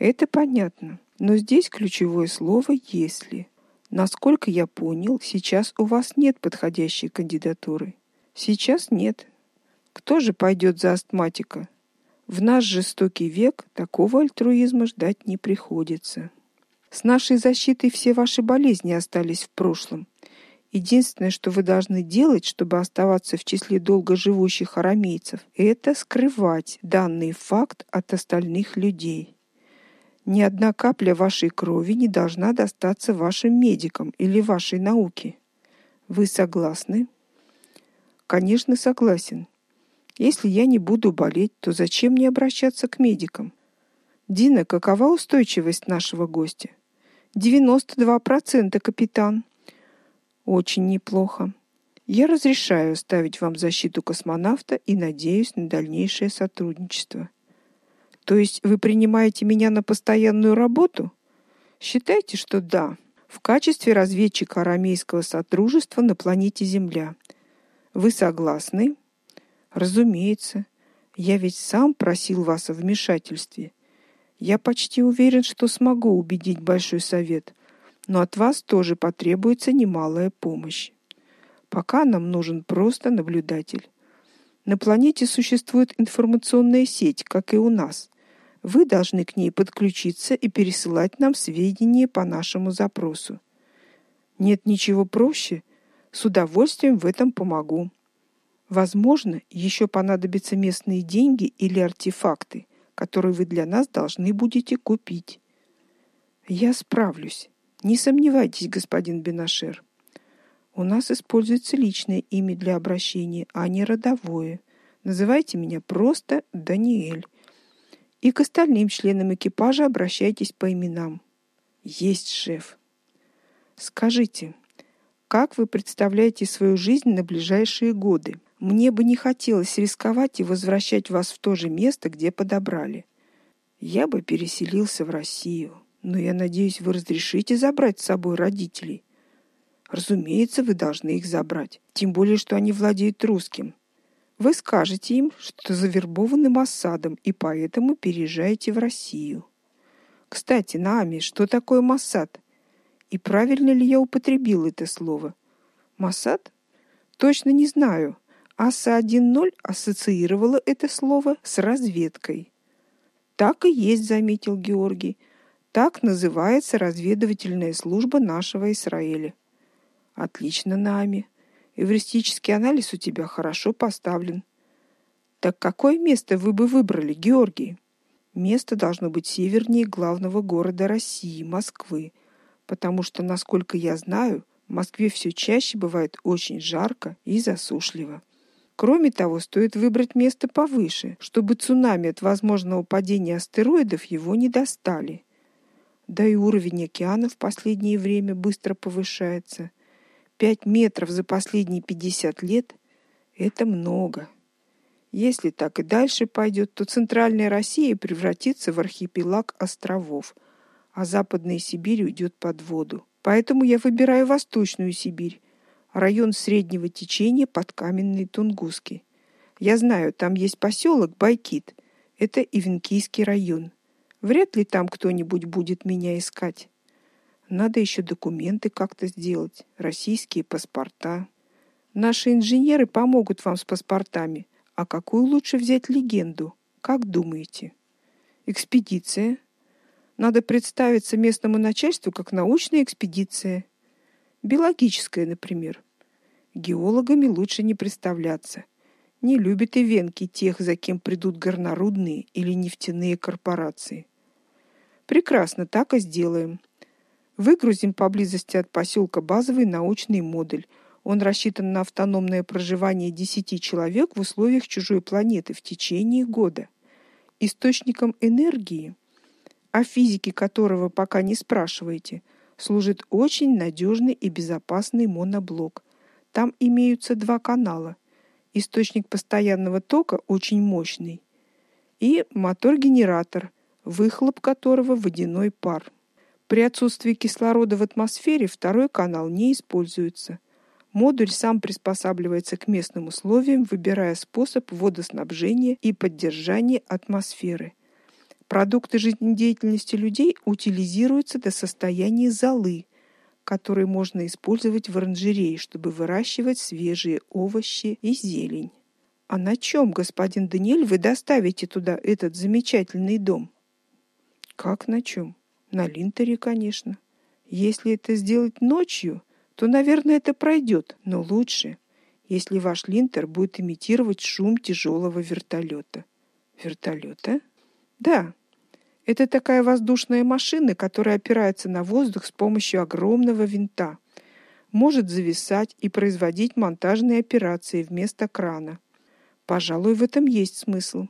Это понятно. Но здесь ключевое слово «если». Насколько я понял, сейчас у вас нет подходящей кандидатуры. Сейчас нет. Кто же пойдет за астматика? В наш жестокий век такого альтруизма ждать не приходится. С нашей защитой все ваши болезни остались в прошлом. Единственное, что вы должны делать, чтобы оставаться в числе долгоживущих арамейцев, это скрывать данный факт от остальных людей. Ни одна капля вашей крови не должна достаться вашим медикам или вашей науке. Вы согласны? Конечно, согласен. Если я не буду болеть, то зачем мне обращаться к медикам? Дина, какова устойчивость нашего гостя? 92%, капитан. Очень неплохо. Я разрешаю ставить вам защиту космонавта и надеюсь на дальнейшее сотрудничество. То есть вы принимаете меня на постоянную работу? Считайте, что да, в качестве разведчика арамейского сотрудничества на планете Земля. Вы согласны? Разумеется. Я ведь сам просил вас о вмешательстве. Я почти уверен, что смогу убедить большой совет, но от вас тоже потребуется немалая помощь. Пока нам нужен просто наблюдатель. На планете существует информационная сеть, как и у нас. Вы должны к ней подключиться и пересылать нам сведения по нашему запросу. Нет ничего проще. С удовольствием в этом помогу. Возможно, еще понадобятся местные деньги или артефакты, которые вы для нас должны будете купить. Я справлюсь. Не сомневайтесь, господин Бенашер. У нас используется личное имя для обращения, а не родовое. Называйте меня просто Даниэль. И к остальным членам экипажа обращайтесь по именам. Есть шеф. Скажите, как вы представляете свою жизнь на ближайшие годы? Мне бы не хотелось рисковать и возвращать вас в то же место, где подобрали. Я бы переселился в Россию, но я надеюсь, вы разрешите забрать с собой родителей. Разумеется, вы должны их забрать, тем более что они владеют русским. Вы скажете им, что завербованы Моссадом и поэтому переезжаете в Россию. Кстати, Нами, что такое Моссад? И правильно ли я употребил это слово? Моссад? Точно не знаю. АСА 1.0 ассоциировала это слово с разведкой. Так и есть, заметил Георгий. Так называется разведывательная служба нашего Израиля. Отлично, Нами. Эвристический анализ у тебя хорошо поставлен. Так какое место вы бы выбрали, Георгий? Место должно быть севернее главного города России, Москвы, потому что, насколько я знаю, в Москве все чаще бывает очень жарко и засушливо. Кроме того, стоит выбрать место повыше, чтобы цунами от возможного падения астероидов его не достали. Да и уровень океана в последнее время быстро повышается. Пять метров за последние 50 лет это много. Если так и дальше пойдет, то центральная Россия превратится в архипелаг островов, а западная Сибирь уйдет под воду. Поэтому я выбираю Восточную Сибирь, район среднего течения под Каменной Тунгуски. Я знаю, там есть поселок Байкит. Это Ивенкийский район. Вряд ли там кто-нибудь будет меня искать. Надо еще документы как-то сделать, российские паспорта. Наши инженеры помогут вам с паспортами. А какую лучше взять легенду? Как думаете? Экспедиция. Надо представиться местному начальству как научная экспедиция. Биологическое, например. Геологами лучше не представляться. Не любят и венки тех, за кем придут горнорудные или нефтяные корпорации. Прекрасно, так и сделаем. Выгрузим поблизости от поселка базовый научный модуль. Он рассчитан на автономное проживание 10 человек в условиях чужой планеты в течение года. Источником энергии, о физике которого пока не спрашивайте – служит очень надежный и безопасный моноблок. Там имеются два канала. Источник постоянного тока очень мощный и мотор-генератор, выхлоп которого водяной пар. При отсутствии кислорода в атмосфере второй канал не используется. Модуль сам приспосабливается к местным условиям, выбирая способ водоснабжения и поддержания атмосферы. Продукты жизнедеятельности людей утилизируются до состояния золы, которые можно использовать в оранжерее, чтобы выращивать свежие овощи и зелень. А на чем, господин Даниэль, вы доставите туда этот замечательный дом? Как на чем? На линтере, конечно. Если это сделать ночью, то, наверное, это пройдет, но лучше, если ваш линтер будет имитировать шум тяжелого вертолета. Вертолета? Да. Это такая воздушная машина, которая опирается на воздух с помощью огромного винта. Может зависать и производить монтажные операции вместо крана. Пожалуй, в этом есть смысл.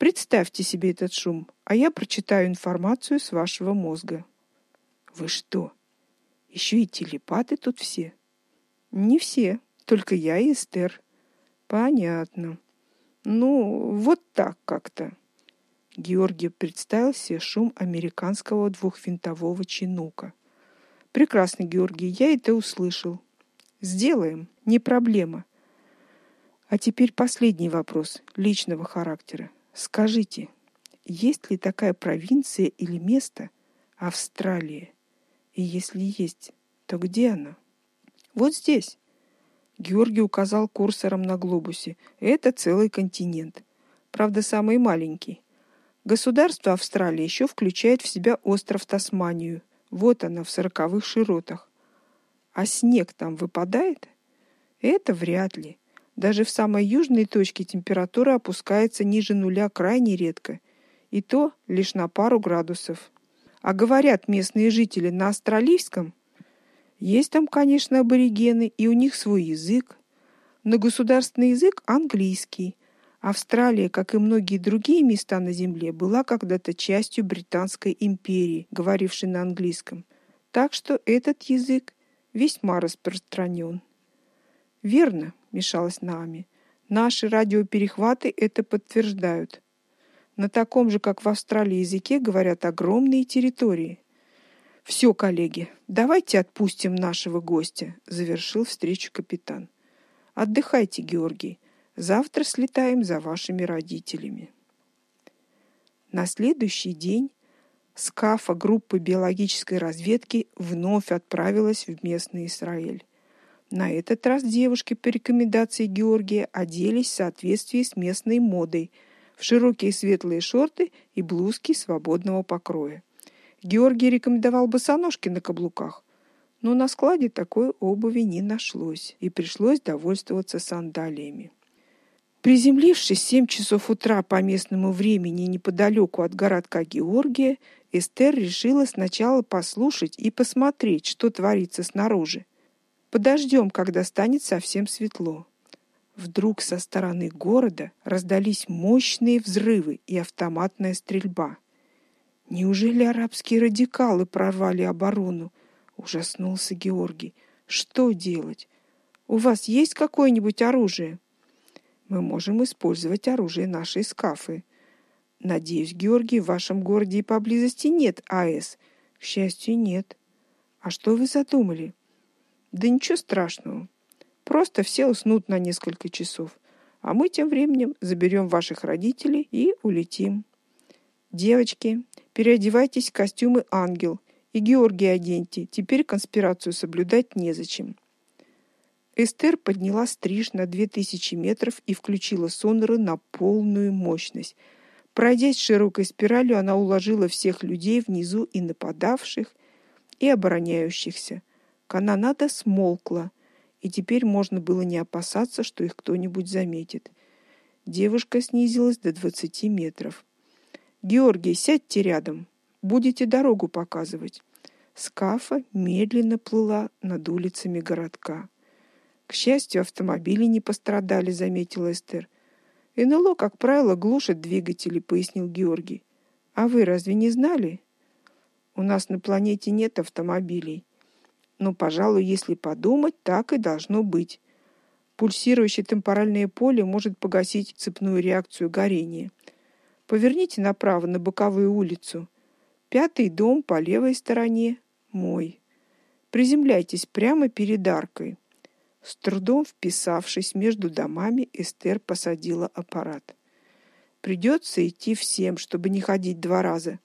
Представьте себе этот шум, а я прочитаю информацию с вашего мозга. Вы что? Еще и телепаты тут все? Не все, только я и Эстер. Понятно. Ну, вот так как-то. Георгий представил себе шум американского двухвинтового чинука. Прекрасно, Георгий, я это услышал. Сделаем, не проблема. А теперь последний вопрос личного характера. Скажите, есть ли такая провинция или место Австралия? И если есть, то где она? Вот здесь. Георгий указал курсором на глобусе. Это целый континент. Правда, самый маленький. Государство Австралии еще включает в себя остров Тасманию. Вот она в сороковых широтах. А снег там выпадает? Это вряд ли. Даже в самой южной точке температура опускается ниже нуля крайне редко, и то лишь на пару градусов. А говорят местные жители на австралийском. Есть там, конечно, аборигены, и у них свой язык, но государственный язык английский. Австралия, как и многие другие места на земле, была когда-то частью британской империи, говорившей на английском. Так что этот язык весьма распространен. Верно, мешалась Нами. Наши радиоперехваты это подтверждают. На таком же, как в Австралии языке говорят огромные территории. Все, коллеги, давайте отпустим нашего гостя, завершил встречу капитан. Отдыхайте, Георгий. Завтра слетаем за вашими родителями. На следующий день скафа группы биологической разведки вновь отправилась в местный Израиль. На этот раз девушки по рекомендации Георгия оделись в соответствии с местной модой в широкие светлые шорты и блузки свободного покроя. Георгий рекомендовал босоножки на каблуках, но на складе такой обуви не нашлось, и пришлось довольствоваться сандалиями. Приземлившись в 7 часов утра по местному времени неподалеку от городка Георгия, Эстер решила сначала послушать и посмотреть, что творится снаружи. Подождем, когда станет совсем светло. Вдруг со стороны города раздались мощные взрывы и автоматная стрельба. Неужели арабские радикалы прорвали оборону? Ужаснулся Георгий. Что делать? У вас есть какое-нибудь оружие? Мы можем использовать оружие нашей скафы. Надеюсь, Георгий, в вашем городе и поблизости нет АЭС. К счастью, нет. А что вы задумали? Да ничего страшного. Просто все уснут на несколько часов, а мы тем временем заберем ваших родителей и улетим. Девочки, переодевайтесь в костюмы ангел и Георгия оденьте. Теперь конспирацию соблюдать незачем. Эстер подняла стриж на две тысячи метров и включила соноры на полную мощность. Пройдясь широкой спиралью, она уложила всех людей внизу и нападавших, и обороняющихся. Канонада смолкла, и теперь можно было не опасаться, что их кто-нибудь заметит. Девушка снизилась до двадцати метров. Георгий, сядьте рядом. Будете дорогу показывать. Скафа медленно плыла над улицами городка. К счастью, автомобили не пострадали, заметила Эстер. НЛО, как правило, глушит двигатели, пояснил Георгий. А вы разве не знали? У нас на планете нет автомобилей. Но, пожалуй, если подумать, так и должно быть. Пульсирующее темпоральное поле может погасить цепную реакцию горения. Поверните направо на боковую улицу. Пятый дом по левой стороне мой. Приземляйтесь прямо перед аркой. С трудом вписавшись между домами, Эстер посадила аппарат. Придется идти всем, чтобы не ходить два раза.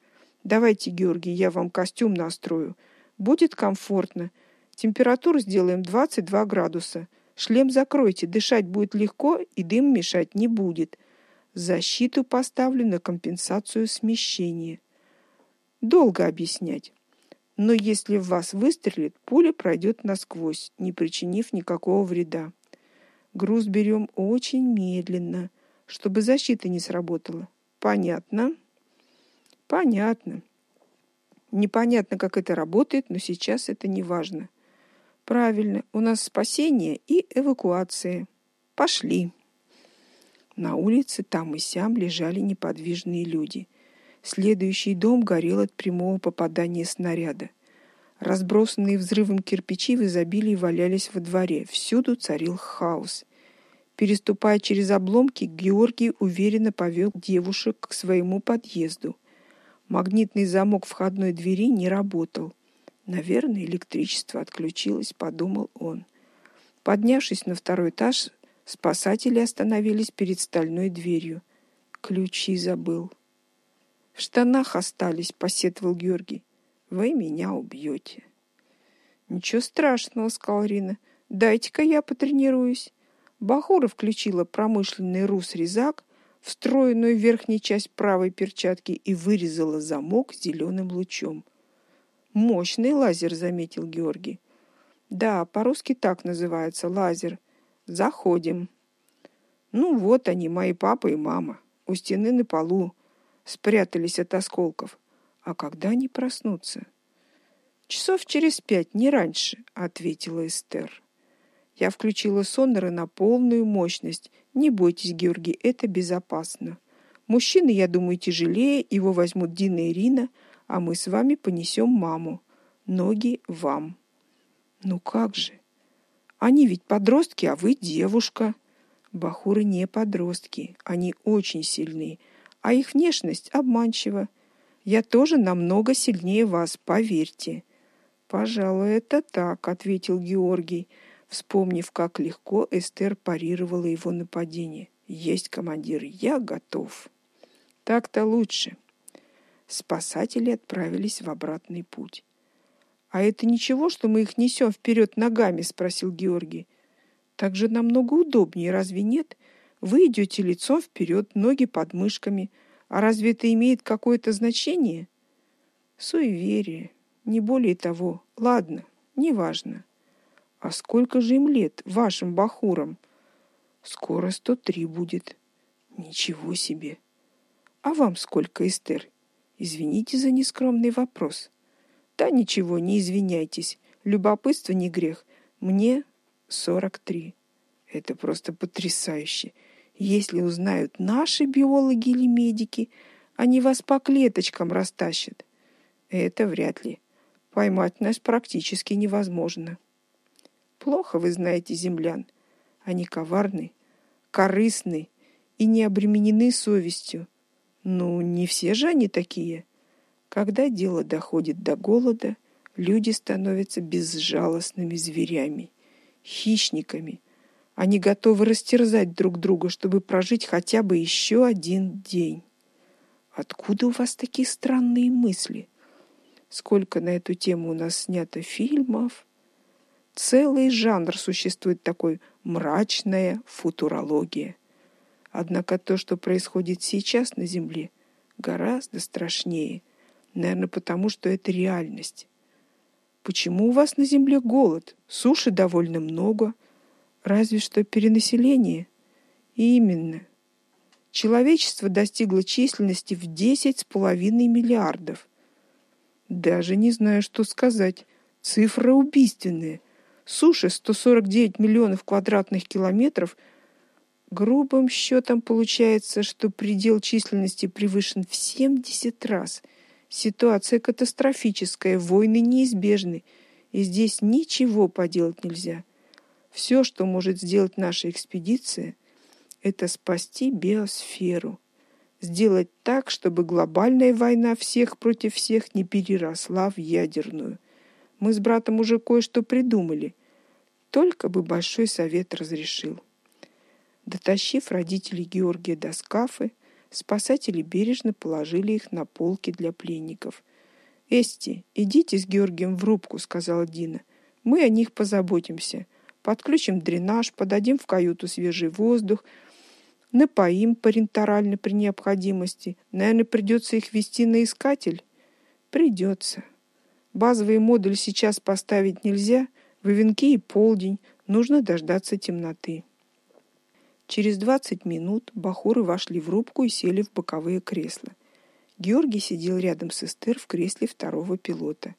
Давайте, Георгий, я вам костюм настрою. Будет комфортно. Температуру сделаем 22 градуса. Шлем закройте, дышать будет легко и дым мешать не будет. Защиту поставлю на компенсацию смещения. Долго объяснять. Но если в вас выстрелит, пуля пройдет насквозь, не причинив никакого вреда. Груз берем очень медленно, чтобы защита не сработала. Понятно? Понятно. Непонятно, как это работает, но сейчас это не важно. Правильно, у нас спасение и эвакуация. Пошли. На улице там и сям лежали неподвижные люди. Следующий дом горел от прямого попадания снаряда. Разбросанные взрывом кирпичи в изобилии валялись во дворе. Всюду царил хаос. Переступая через обломки, Георгий уверенно повел девушек к своему подъезду. Магнитный замок входной двери не работал. Наверное, электричество отключилось, подумал он. Поднявшись на второй этаж, спасатели остановились перед стальной дверью. Ключи забыл. В штанах остались, посетовал Георгий. Вы меня убьете. Ничего страшного, сказала Рина. Дайте-ка я потренируюсь. Бахура включила промышленный рус-резак, встроенную в верхнюю часть правой перчатки и вырезала замок зеленым лучом. Мощный лазер, заметил Георгий. Да, по-русски так называется лазер. Заходим. Ну вот они, мои папа и мама, у стены на полу, спрятались от осколков. А когда они проснутся? Часов через пять, не раньше, ответила Эстер. Я включила соноры на полную мощность. Не бойтесь, Георгий, это безопасно. Мужчины, я думаю, тяжелее, его возьмут Дина и Ирина, а мы с вами понесем маму. Ноги вам. Ну как же? Они ведь подростки, а вы девушка. Бахуры не подростки, они очень сильные, а их внешность обманчива. Я тоже намного сильнее вас, поверьте. Пожалуй, это так, ответил Георгий, вспомнив, как легко Эстер парировала его нападение. Есть командир, я готов. Так-то лучше спасатели отправились в обратный путь. А это ничего, что мы их несем вперед ногами, спросил Георгий. Так же намного удобнее, разве нет? Вы идете лицом вперед, ноги под мышками. А разве это имеет какое-то значение? Суеверие, не более того. Ладно, неважно. А сколько же им лет вашим бахурам? Скоро сто три будет. Ничего себе. А вам сколько, Эстер? Извините за нескромный вопрос. Да ничего, не извиняйтесь. Любопытство не грех. Мне 43. Это просто потрясающе. Если узнают наши биологи или медики, они вас по клеточкам растащат. Это вряд ли. Поймать нас практически невозможно. Плохо вы знаете землян. Они коварны, корыстны и не обременены совестью. Ну, не все же они такие. Когда дело доходит до голода, люди становятся безжалостными зверями, хищниками. Они готовы растерзать друг друга, чтобы прожить хотя бы еще один день. Откуда у вас такие странные мысли? Сколько на эту тему у нас снято фильмов? Целый жанр существует такой мрачная футурология. Однако то, что происходит сейчас на Земле, гораздо страшнее. Наверное, потому что это реальность. Почему у вас на Земле голод? Суши довольно много. Разве что перенаселение. Именно. Человечество достигло численности в десять с половиной миллиардов. Даже не знаю, что сказать. Цифра убийственная. Суши 149 миллионов квадратных километров – Грубым счетом получается, что предел численности превышен в 70 раз. Ситуация катастрофическая, войны неизбежны, и здесь ничего поделать нельзя. Все, что может сделать наша экспедиция, это спасти биосферу, сделать так, чтобы глобальная война всех против всех не переросла в ядерную. Мы с братом уже кое-что придумали. Только бы большой совет разрешил. Дотащив родителей Георгия до скафы, Спасатели бережно положили их на полки для пленников. «Эсти, идите с Георгием в рубку», — сказала Дина. «Мы о них позаботимся. Подключим дренаж, подадим в каюту свежий воздух, напоим парентерально при необходимости. Наверное, придется их вести на искатель». «Придется. Базовый модуль сейчас поставить нельзя. В венки и полдень. Нужно дождаться темноты». Через 20 минут бахуры вошли в рубку и сели в боковые кресла. Георгий сидел рядом с Эстер в кресле второго пилота.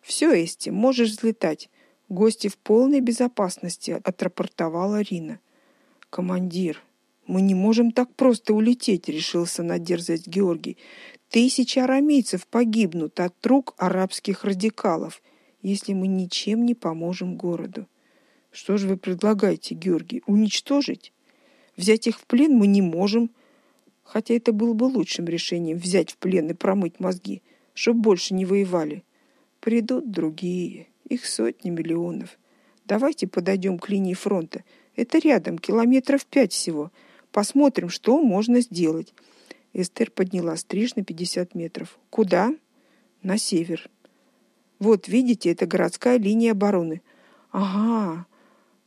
«Все, Эсти, можешь взлетать. Гости в полной безопасности», — отрапортовала Рина. «Командир, мы не можем так просто улететь», — решился на дерзость Георгий. «Тысячи арамейцев погибнут от рук арабских радикалов, если мы ничем не поможем городу». «Что же вы предлагаете, Георгий, уничтожить?» Взять их в плен мы не можем, хотя это было бы лучшим решением взять в плен и промыть мозги, чтоб больше не воевали. Придут другие, их сотни миллионов. Давайте подойдем к линии фронта. Это рядом, километров пять всего. Посмотрим, что можно сделать. Эстер подняла стриж на 50 метров. Куда? На север. Вот, видите, это городская линия обороны. Ага.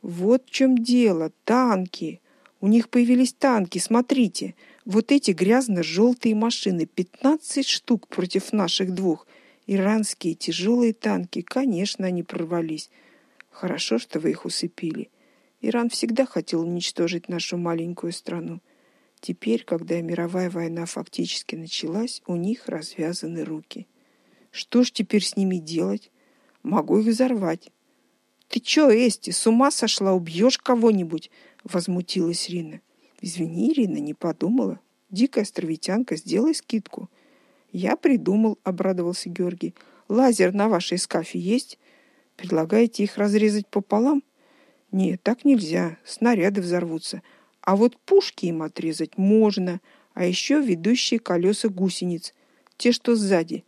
Вот в чем дело. Танки. У них появились танки, смотрите. Вот эти грязно-желтые машины, 15 штук против наших двух. Иранские тяжелые танки, конечно, они прорвались. Хорошо, что вы их усыпили. Иран всегда хотел уничтожить нашу маленькую страну. Теперь, когда мировая война фактически началась, у них развязаны руки. Что ж теперь с ними делать? Могу их взорвать. Ты чё, Эсти, с ума сошла, убьешь кого-нибудь? возмутилась Рина. Извини, Рина, не подумала. Дикая островитянка, сделай скидку. Я придумал, обрадовался Георгий. Лазер на вашей скафе есть? Предлагаете их разрезать пополам? Нет, так нельзя. Снаряды взорвутся. А вот пушки им отрезать можно, а еще ведущие колеса гусениц, те, что сзади.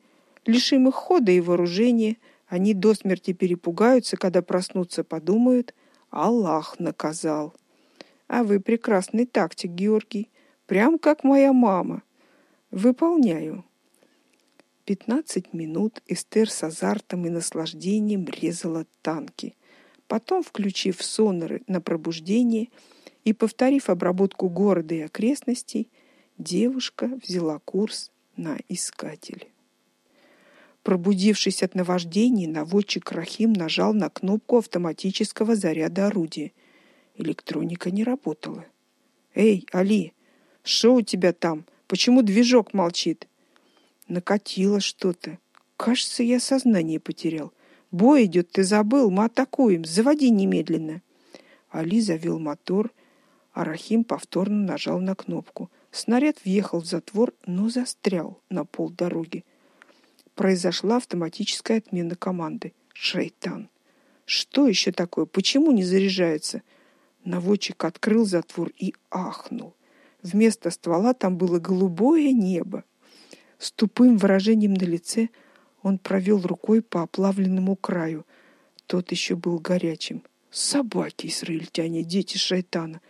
Лишим их хода и вооружения, они до смерти перепугаются, когда проснутся, подумают: Аллах наказал. А вы прекрасный тактик, Георгий, прям как моя мама. Выполняю. Пятнадцать минут Эстер с азартом и наслаждением резала танки. Потом, включив соноры на пробуждение и повторив обработку города и окрестностей, девушка взяла курс на искатель. Пробудившись от наваждения, наводчик Рахим нажал на кнопку автоматического заряда орудия Электроника не работала. Эй, Али, что у тебя там? Почему движок молчит? Накатило что-то. Кажется, я сознание потерял. Бой идет, ты забыл, мы атакуем. Заводи немедленно. Али завел мотор, а Рахим повторно нажал на кнопку. Снаряд въехал в затвор, но застрял на полдороги. Произошла автоматическая отмена команды. Шайтан. Что еще такое? Почему не заряжается? Наводчик открыл затвор и ахнул. Вместо ствола там было голубое небо. С тупым выражением на лице он провел рукой по оплавленному краю. Тот еще был горячим. Собаки израильтяне, дети шайтана.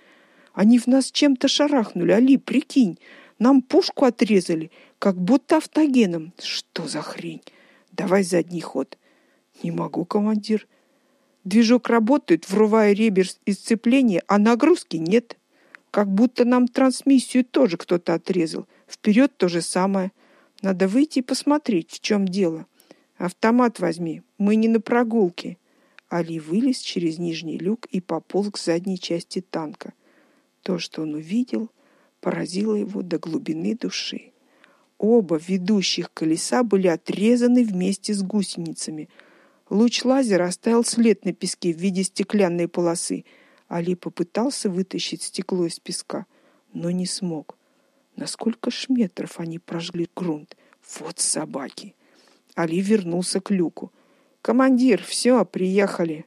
Они в нас чем-то шарахнули. Али, прикинь, нам пушку отрезали, как будто автогеном. Что за хрень? Давай задний ход. Не могу, командир. Движок работает, врывая реверс и сцепление, а нагрузки нет. Как будто нам трансмиссию тоже кто-то отрезал. Вперед то же самое. Надо выйти и посмотреть, в чем дело. Автомат возьми, мы не на прогулке. Али вылез через нижний люк и пополз к задней части танка. То, что он увидел, поразило его до глубины души. Оба ведущих колеса были отрезаны вместе с гусеницами – Луч лазера оставил след на песке в виде стеклянной полосы. Али попытался вытащить стекло из песка, но не смог. На сколько ж метров они прожгли грунт? Вот собаки. Али вернулся к люку. Командир, все, приехали.